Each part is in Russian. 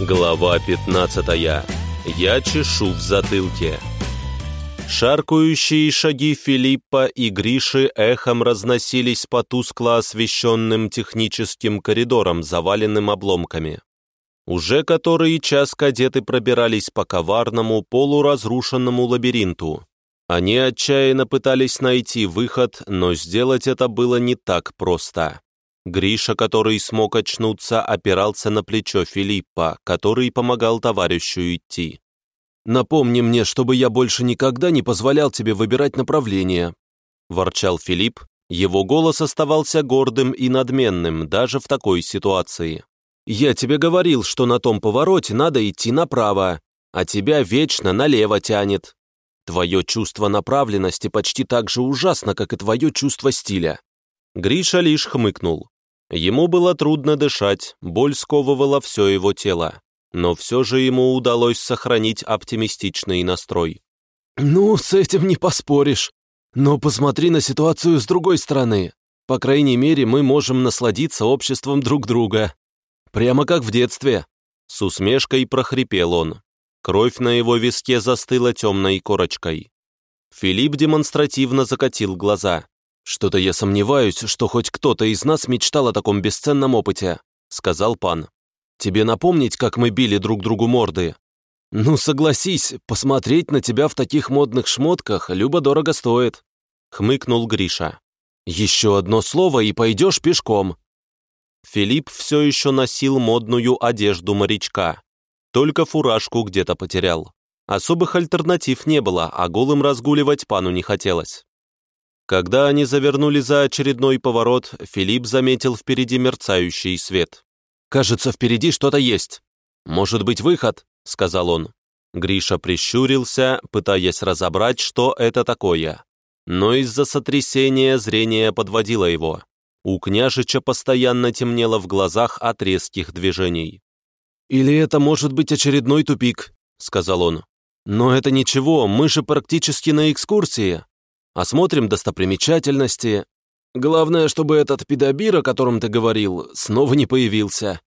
Глава 15. Я чешу в затылке. Шаркающие шаги Филиппа и Гриши эхом разносились по тускло освещенным техническим коридорам, заваленным обломками. Уже который час кадеты пробирались по коварному, полуразрушенному лабиринту. Они отчаянно пытались найти выход, но сделать это было не так просто. Гриша, который смог очнуться, опирался на плечо Филиппа, который помогал товарищу идти. «Напомни мне, чтобы я больше никогда не позволял тебе выбирать направление», – ворчал Филипп. Его голос оставался гордым и надменным даже в такой ситуации. «Я тебе говорил, что на том повороте надо идти направо, а тебя вечно налево тянет. Твое чувство направленности почти так же ужасно, как и твое чувство стиля. Гриша лишь хмыкнул. Ему было трудно дышать, боль сковывала все его тело. Но все же ему удалось сохранить оптимистичный настрой. «Ну, с этим не поспоришь. Но посмотри на ситуацию с другой стороны. По крайней мере, мы можем насладиться обществом друг друга. Прямо как в детстве». С усмешкой прохрипел он. Кровь на его виске застыла темной корочкой. Филипп демонстративно закатил глаза. «Что-то я сомневаюсь, что хоть кто-то из нас мечтал о таком бесценном опыте», — сказал пан. «Тебе напомнить, как мы били друг другу морды?» «Ну, согласись, посмотреть на тебя в таких модных шмотках любо-дорого стоит», — хмыкнул Гриша. «Еще одно слово, и пойдешь пешком». Филипп все еще носил модную одежду морячка, только фуражку где-то потерял. Особых альтернатив не было, а голым разгуливать пану не хотелось. Когда они завернули за очередной поворот, Филипп заметил впереди мерцающий свет. «Кажется, впереди что-то есть. Может быть, выход?» — сказал он. Гриша прищурился, пытаясь разобрать, что это такое. Но из-за сотрясения зрение подводило его. У княжича постоянно темнело в глазах от резких движений. «Или это может быть очередной тупик», — сказал он. «Но это ничего, мы же практически на экскурсии осмотрим достопримечательности. Главное, чтобы этот педобир, о котором ты говорил, снова не появился».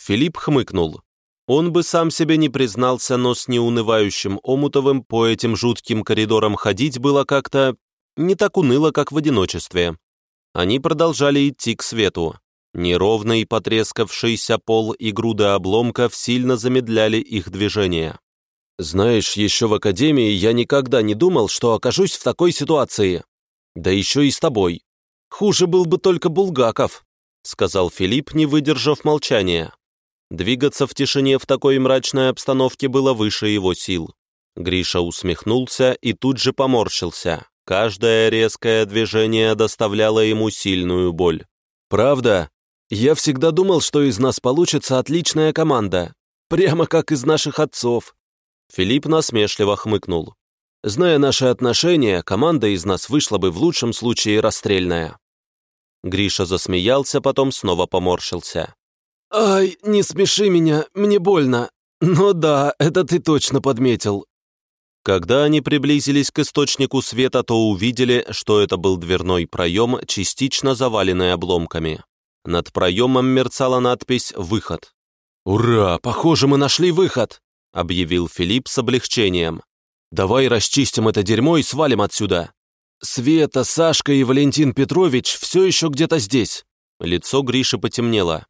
Филипп хмыкнул. Он бы сам себе не признался, но с неунывающим Омутовым по этим жутким коридорам ходить было как-то не так уныло, как в одиночестве. Они продолжали идти к свету. Неровный потрескавшийся пол и груды обломков сильно замедляли их движение. Знаешь, еще в академии я никогда не думал, что окажусь в такой ситуации. Да еще и с тобой. Хуже был бы только Булгаков, сказал Филипп, не выдержав молчания. Двигаться в тишине в такой мрачной обстановке было выше его сил. Гриша усмехнулся и тут же поморщился. Каждое резкое движение доставляло ему сильную боль. «Правда? Я всегда думал, что из нас получится отличная команда. Прямо как из наших отцов. Филипп насмешливо хмыкнул. «Зная наши отношения, команда из нас вышла бы в лучшем случае расстрельная». Гриша засмеялся, потом снова поморщился. «Ай, не смеши меня, мне больно. Но да, это ты точно подметил». Когда они приблизились к источнику света, то увидели, что это был дверной проем, частично заваленный обломками. Над проемом мерцала надпись «Выход». «Ура! Похоже, мы нашли выход!» — объявил Филипп с облегчением. «Давай расчистим это дерьмо и свалим отсюда. Света, Сашка и Валентин Петрович все еще где-то здесь». Лицо Гриши потемнело.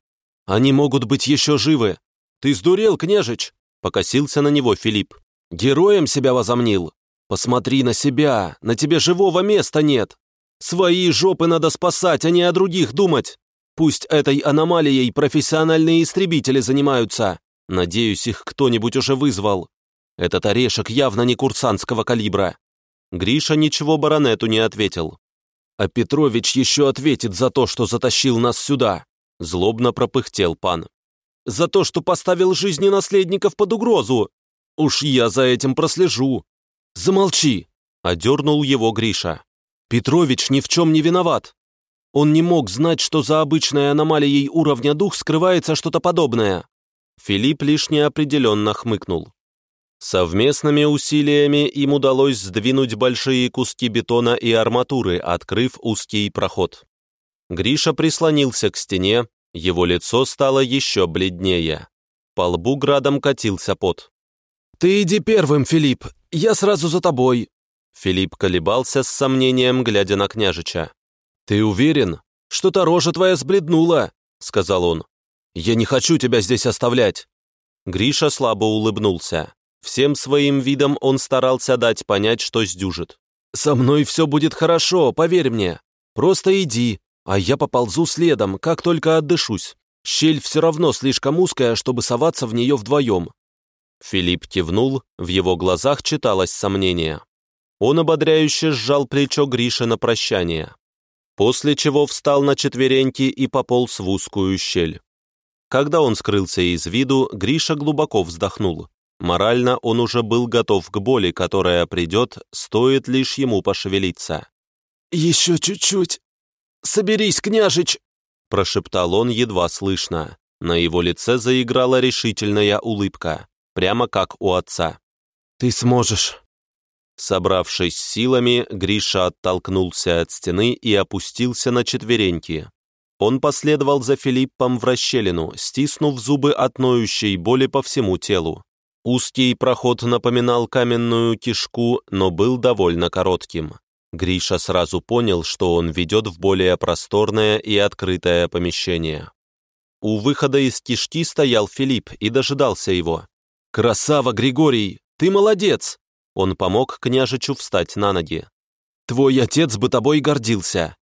«Они могут быть еще живы. Ты сдурел, княжич?» — покосился на него Филипп. «Героем себя возомнил. Посмотри на себя, на тебе живого места нет. Свои жопы надо спасать, а не о других думать. Пусть этой аномалией профессиональные истребители занимаются. Надеюсь, их кто-нибудь уже вызвал. Этот орешек явно не курсантского калибра. Гриша ничего баронету не ответил. А Петрович еще ответит за то, что затащил нас сюда. Злобно пропыхтел пан. За то, что поставил жизни наследников под угрозу. Уж я за этим прослежу. Замолчи, одернул его Гриша. Петрович ни в чем не виноват. Он не мог знать, что за обычной аномалией уровня дух скрывается что-то подобное. Филипп лишь неопределенно хмыкнул. Совместными усилиями им удалось сдвинуть большие куски бетона и арматуры, открыв узкий проход. Гриша прислонился к стене, его лицо стало еще бледнее. По лбу градом катился пот. «Ты иди первым, Филипп, я сразу за тобой». Филипп колебался с сомнением, глядя на княжича. «Ты уверен? Что-то рожа твоя сбледнула», — сказал он. «Я не хочу тебя здесь оставлять». Гриша слабо улыбнулся. Всем своим видом он старался дать понять, что сдюжит. «Со мной все будет хорошо, поверь мне. Просто иди, а я поползу следом, как только отдышусь. Щель все равно слишком узкая, чтобы соваться в нее вдвоем». Филипп кивнул, в его глазах читалось сомнение. Он ободряюще сжал плечо Гриши на прощание, после чего встал на четвереньки и пополз в узкую щель. Когда он скрылся из виду, Гриша глубоко вздохнул. Морально он уже был готов к боли, которая придет, стоит лишь ему пошевелиться. «Еще чуть-чуть! Соберись, княжич!» прошептал он едва слышно. На его лице заиграла решительная улыбка, прямо как у отца. «Ты сможешь!» Собравшись силами, Гриша оттолкнулся от стены и опустился на четвереньки. Он последовал за Филиппом в расщелину, стиснув зубы от ноющей боли по всему телу. Узкий проход напоминал каменную кишку, но был довольно коротким. Гриша сразу понял, что он ведет в более просторное и открытое помещение. У выхода из кишки стоял Филипп и дожидался его. «Красава, Григорий! Ты молодец!» Он помог княжичу встать на ноги. «Твой отец бы тобой гордился!»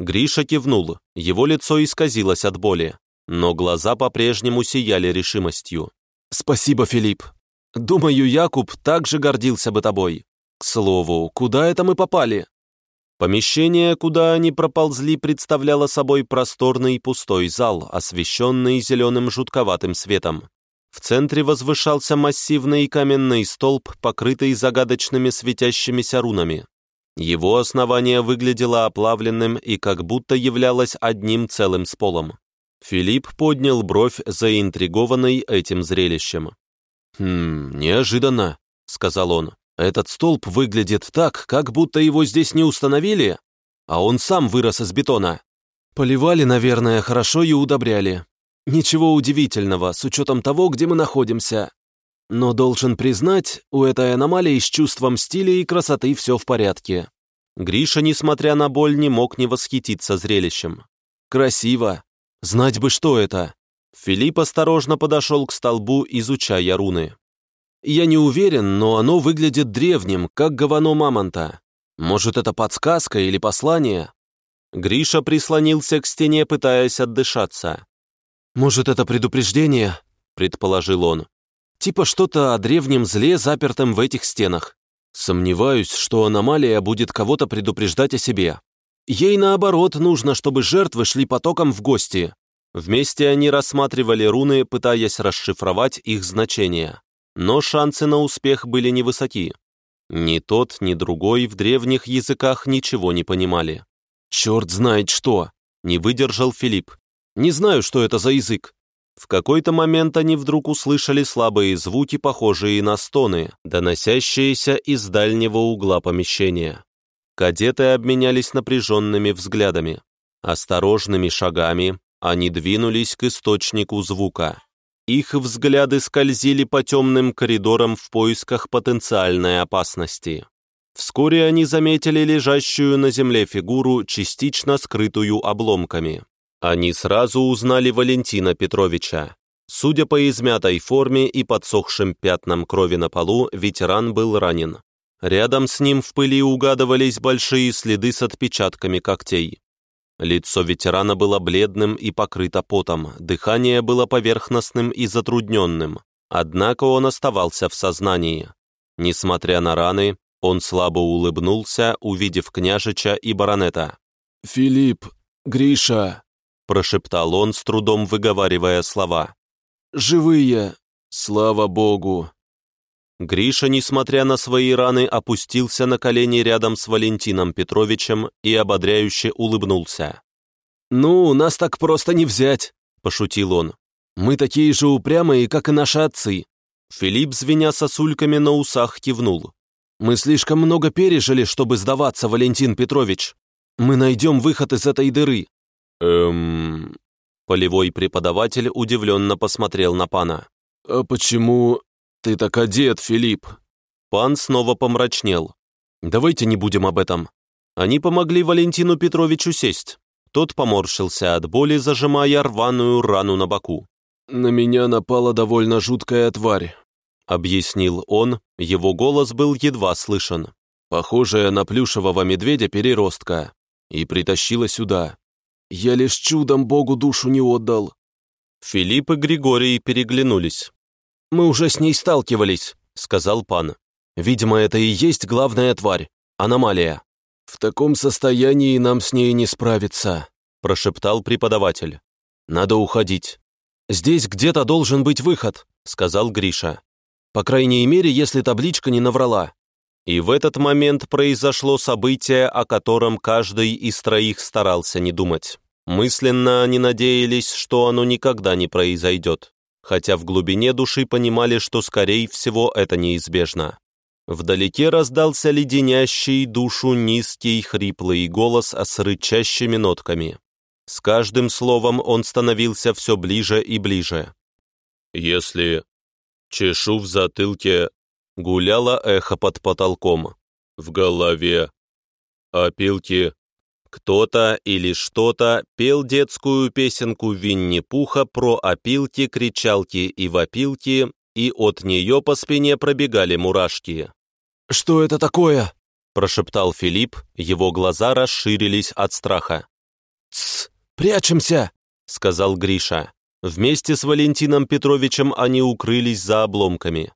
Гриша кивнул, его лицо исказилось от боли, но глаза по-прежнему сияли решимостью. «Спасибо, Филипп. Думаю, Якуб также гордился бы тобой. К слову, куда это мы попали?» Помещение, куда они проползли, представляло собой просторный пустой зал, освещенный зеленым жутковатым светом. В центре возвышался массивный каменный столб, покрытый загадочными светящимися рунами. Его основание выглядело оплавленным и как будто являлось одним целым с полом. Филипп поднял бровь, заинтригованный этим зрелищем. «Хм, неожиданно», — сказал он. «Этот столб выглядит так, как будто его здесь не установили, а он сам вырос из бетона. Поливали, наверное, хорошо и удобряли. Ничего удивительного, с учетом того, где мы находимся. Но должен признать, у этой аномалии с чувством стиля и красоты все в порядке. Гриша, несмотря на боль, не мог не восхититься зрелищем. Красиво. Знать бы, что это. Филипп осторожно подошел к столбу, изучая руны. Я не уверен, но оно выглядит древним, как говано мамонта. Может, это подсказка или послание? Гриша прислонился к стене, пытаясь отдышаться. «Может, это предупреждение?» — предположил он. Типа что-то о древнем зле, запертом в этих стенах. Сомневаюсь, что аномалия будет кого-то предупреждать о себе. Ей, наоборот, нужно, чтобы жертвы шли потоком в гости. Вместе они рассматривали руны, пытаясь расшифровать их значение. Но шансы на успех были невысоки. Ни тот, ни другой в древних языках ничего не понимали. «Черт знает что!» — не выдержал Филипп. «Не знаю, что это за язык. В какой-то момент они вдруг услышали слабые звуки, похожие на стоны, доносящиеся из дальнего угла помещения. Кадеты обменялись напряженными взглядами. Осторожными шагами они двинулись к источнику звука. Их взгляды скользили по темным коридорам в поисках потенциальной опасности. Вскоре они заметили лежащую на земле фигуру, частично скрытую обломками. Они сразу узнали Валентина Петровича. Судя по измятой форме и подсохшим пятнам крови на полу, ветеран был ранен. Рядом с ним в пыли угадывались большие следы с отпечатками когтей. Лицо ветерана было бледным и покрыто потом, дыхание было поверхностным и затрудненным, однако он оставался в сознании. Несмотря на раны, он слабо улыбнулся, увидев княжича и баронета. «Филипп, Гриша, прошептал он, с трудом выговаривая слова. «Живые! Слава Богу!» Гриша, несмотря на свои раны, опустился на колени рядом с Валентином Петровичем и ободряюще улыбнулся. «Ну, нас так просто не взять», — пошутил он. «Мы такие же упрямые, как и наши отцы». Филипп, звеня сосульками на усах, кивнул. «Мы слишком много пережили, чтобы сдаваться, Валентин Петрович. Мы найдем выход из этой дыры. «Эм...» Полевой преподаватель удивленно посмотрел на пана. «А почему ты так одет, Филипп?» Пан снова помрачнел. «Давайте не будем об этом». Они помогли Валентину Петровичу сесть. Тот поморщился от боли, зажимая рваную рану на боку. «На меня напала довольно жуткая тварь», — объяснил он, его голос был едва слышен. «Похожая на плюшевого медведя-переростка. И притащила сюда. Я лишь чудом Богу душу не отдал». Филипп и Григорий переглянулись. «Мы уже с ней сталкивались», — сказал пан. «Видимо, это и есть главная тварь, аномалия». «В таком состоянии нам с ней не справиться», — прошептал преподаватель. «Надо уходить». «Здесь где-то должен быть выход», — сказал Гриша. «По крайней мере, если табличка не наврала». И в этот момент произошло событие, о котором каждый из троих старался не думать. Мысленно они надеялись, что оно никогда не произойдет, хотя в глубине души понимали, что, скорее всего, это неизбежно. Вдалеке раздался леденящий душу низкий хриплый голос с рычащими нотками. С каждым словом он становился все ближе и ближе. «Если чешу в затылке Гуляло эхо под потолком. В голове. Опилки. Кто-то или что-то пел детскую песенку Винни-Пуха про опилки, кричалки и вопилки, и от нее по спине пробегали мурашки. «Что это такое?» – прошептал Филипп, его глаза расширились от страха. «Тсс, прячемся!» – сказал Гриша. Вместе с Валентином Петровичем они укрылись за обломками.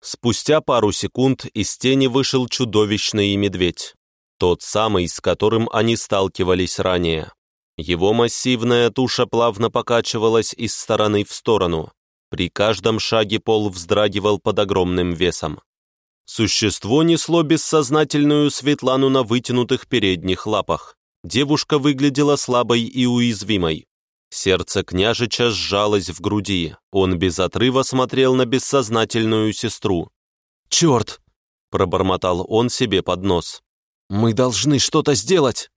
Спустя пару секунд из тени вышел чудовищный медведь. Тот самый, с которым они сталкивались ранее. Его массивная туша плавно покачивалась из стороны в сторону. При каждом шаге пол вздрагивал под огромным весом. Существо несло бессознательную Светлану на вытянутых передних лапах. Девушка выглядела слабой и уязвимой. Сердце княжича сжалось в груди. Он без отрыва смотрел на бессознательную сестру. «Черт!» – пробормотал он себе под нос. «Мы должны что-то сделать!»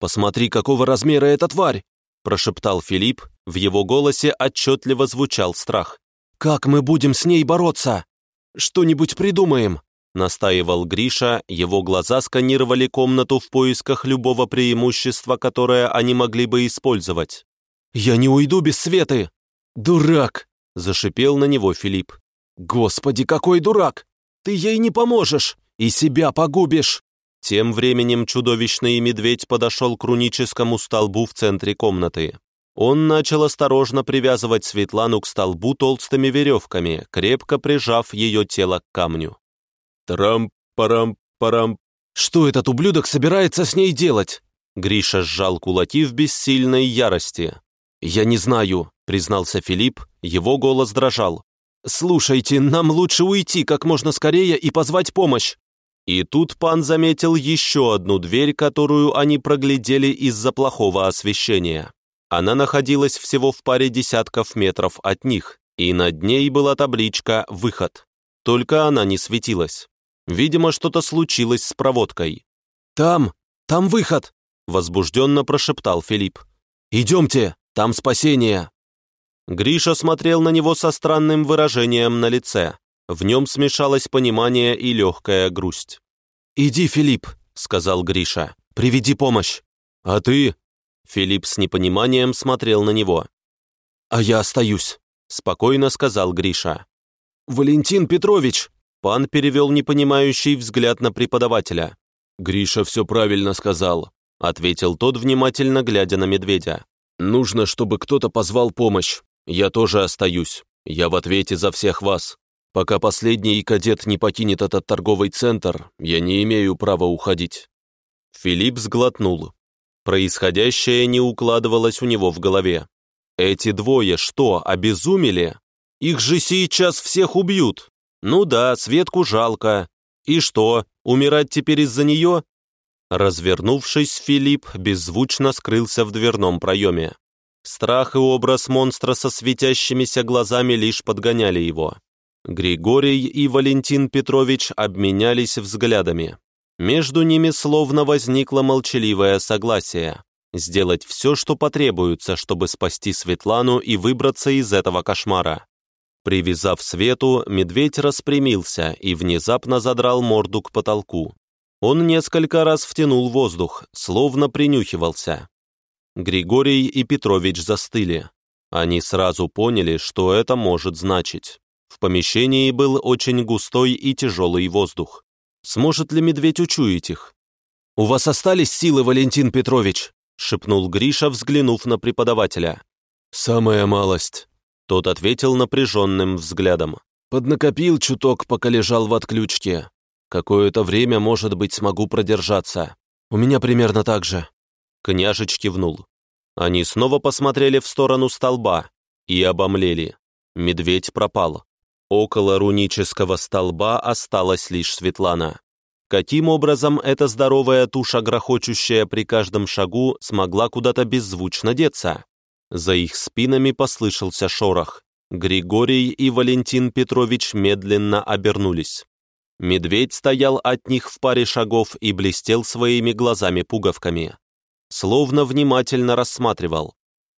«Посмотри, какого размера эта тварь!» – прошептал Филипп. В его голосе отчетливо звучал страх. «Как мы будем с ней бороться? Что-нибудь придумаем!» Настаивал Гриша, его глаза сканировали комнату в поисках любого преимущества, которое они могли бы использовать. «Я не уйду без Светы!» «Дурак!» — зашипел на него Филипп. «Господи, какой дурак! Ты ей не поможешь и себя погубишь!» Тем временем чудовищный медведь подошел к руническому столбу в центре комнаты. Он начал осторожно привязывать Светлану к столбу толстыми веревками, крепко прижав ее тело к камню. «Трам-парам-парам!» «Что этот ублюдок собирается с ней делать?» Гриша сжал кулаки в бессильной ярости. «Я не знаю», — признался Филипп, его голос дрожал. «Слушайте, нам лучше уйти как можно скорее и позвать помощь». И тут пан заметил еще одну дверь, которую они проглядели из-за плохого освещения. Она находилась всего в паре десятков метров от них, и над ней была табличка «Выход». Только она не светилась. Видимо, что-то случилось с проводкой. «Там, там выход!» — возбужденно прошептал Филипп. «Идемте!» Там спасение!» Гриша смотрел на него со странным выражением на лице. В нем смешалось понимание и легкая грусть. «Иди, Филипп», — сказал Гриша, — «приведи помощь». «А ты?» Филипп с непониманием смотрел на него. «А я остаюсь», — спокойно сказал Гриша. «Валентин Петрович!» Пан перевел непонимающий взгляд на преподавателя. «Гриша все правильно сказал», — ответил тот, внимательно глядя на медведя. Нужно, чтобы кто-то позвал помощь. Я тоже остаюсь. Я в ответе за всех вас. Пока последний кадет не покинет этот торговый центр, я не имею права уходить». Филипп сглотнул. Происходящее не укладывалось у него в голове. Эти двое что, обезумели? Их же сейчас всех убьют. Ну да, Светку жалко. И что, умирать теперь из-за нее? Развернувшись, Филипп беззвучно скрылся в дверном проеме. Страх и образ монстра со светящимися глазами лишь подгоняли его. Григорий и Валентин Петрович обменялись взглядами. Между ними словно возникло молчаливое согласие. Сделать все, что потребуется, чтобы спасти Светлану и выбраться из этого кошмара. Привязав свету, медведь распрямился и внезапно задрал морду к потолку. Он несколько раз втянул воздух, словно принюхивался. Григорий и Петрович застыли. Они сразу поняли, что это может значить. В помещении был очень густой и тяжелый воздух. Сможет ли медведь учуять их? «У вас остались силы, Валентин Петрович?» — шепнул Гриша, взглянув на преподавателя. «Самая малость», — тот ответил напряженным взглядом. «Поднакопил чуток, пока лежал в отключке. Какое-то время, может быть, смогу продержаться. У меня примерно так же». Княжич кивнул. Они снова посмотрели в сторону столба и обомлели. Медведь пропал. Около рунического столба осталась лишь Светлана. Каким образом эта здоровая туша, грохочущая при каждом шагу, смогла куда-то беззвучно деться? За их спинами послышался шорох. Григорий и Валентин Петрович медленно обернулись. Медведь стоял от них в паре шагов и блестел своими глазами-пуговками. Словно внимательно рассматривал.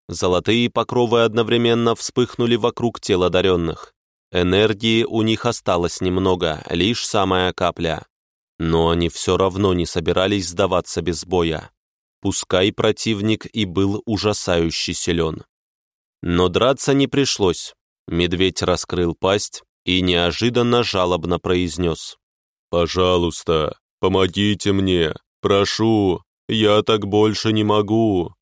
Золотые покровы одновременно вспыхнули вокруг тел одаренных. Энергии у них осталось немного, лишь самая капля. Но они все равно не собирались сдаваться без боя. Пускай противник и был ужасающе силен. Но драться не пришлось. Медведь раскрыл пасть и неожиданно жалобно произнес. «Пожалуйста, помогите мне, прошу, я так больше не могу».